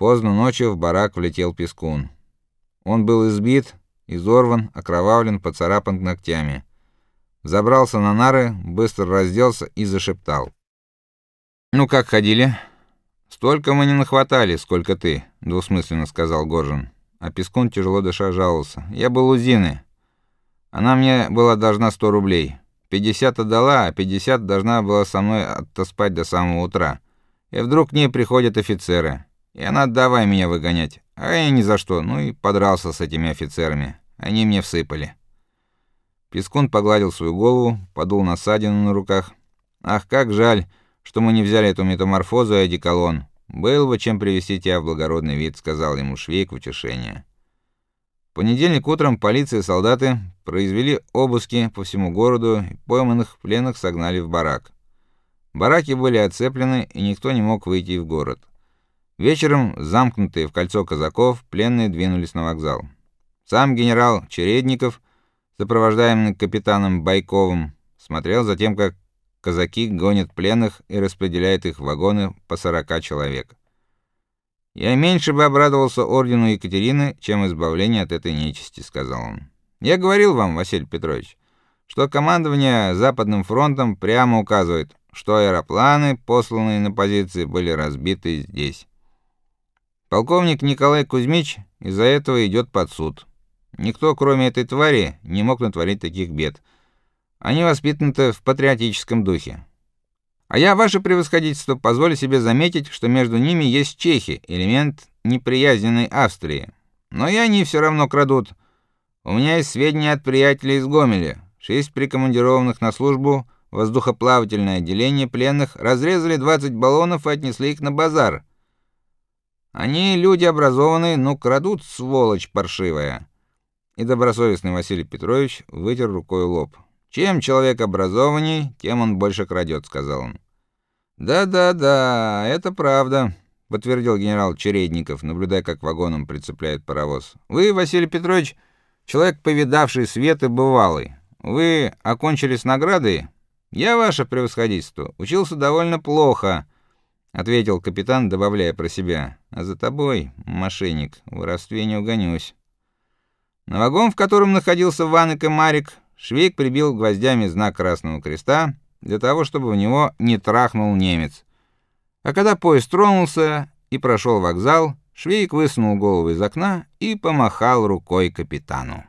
Поздно ночью в барак влетел Пескун. Он был избит, изорван, окровавлен, поцарапан ногтями. Забрался на нары, быстро разделся и зашептал: "Ну как ходили?" "Столько мы не нахватали, сколько ты", двусмысленно сказал Горжин. А Пескун тяжело дыша жаловался: "Я был у Зины. Она мне была должна 100 рублей. 50 отдала, а 50 должна была со мной отоспать до самого утра. И вдруг к ней приходят офицеры. И она давай меня выгонять. А я ни за что. Ну и подрался с этими офицерами. Они мне всыпали. Пескун погладил свою голову, подул на ссадину на руках. Ах, как жаль, что мы не взяли эту метаморфозу и одеколон. Был бы чем привести тебя в благородный вид, сказал ему Швейк в утешение. В понедельник утром полиция и солдаты произвели обыски по всему городу и пойманных пленных согнали в барак. Бараки были оцеплены, и никто не мог выйти в город. Вечером, замкнутые в кольцо казаков, пленные двинулись на вокзал. Сам генерал Чередников, сопровождаемый капитаном Байковым, смотрел за тем, как казаки гонят пленных и распределяют их в вагоны по сорока человек. Я меньше бы обрадовался ордену Екатерины, чем избавлению от этой нечисти, сказал он. Я говорил вам, Василий Петрович, что командование Западным фронтом прямо указывает, что аэропланы, посланные на позиции, были разбиты здесь. Полковник Николай Кузьмич из-за этого идет под суд. Никто, кроме этой твари, не мог натворить таких бед. Они воспитаны в патриотическом духе. А я, ваше превосходительство, позволю себе заметить, что между ними есть чехи, элемент неприязненной Австрии. Но и они все равно крадут. У меня есть сведения от приятелей из Гомеля. Шесть прикомандированных на службу воздухоплавательное отделение пленных разрезали 20 баллонов и отнесли их на базар. Они люди образованные, но крадут, сволочь паршивая. И добросовестный Василий Петрович вытер рукой лоб. Чем человек образованней, тем он больше крадет, сказал он. Да-да-да, это правда, подтвердил генерал Чередников, наблюдая, как вагоном прицепляет паровоз. Вы, Василий Петрович, человек повидавший свет и бывалый. Вы окончили с наградой? Я ваше превосходительство, учился довольно плохо ответил капитан, добавляя про себя: "А за тобой, мошенник, в воровстве не угонюсь". На вагон, в котором находился Ванык и Марик, Швейк прибил гвоздями знак Красного Креста для того, чтобы в него не трахнул немец. А когда поезд тронулся и прошел вокзал, Швейк высунул голову из окна и помахал рукой капитану.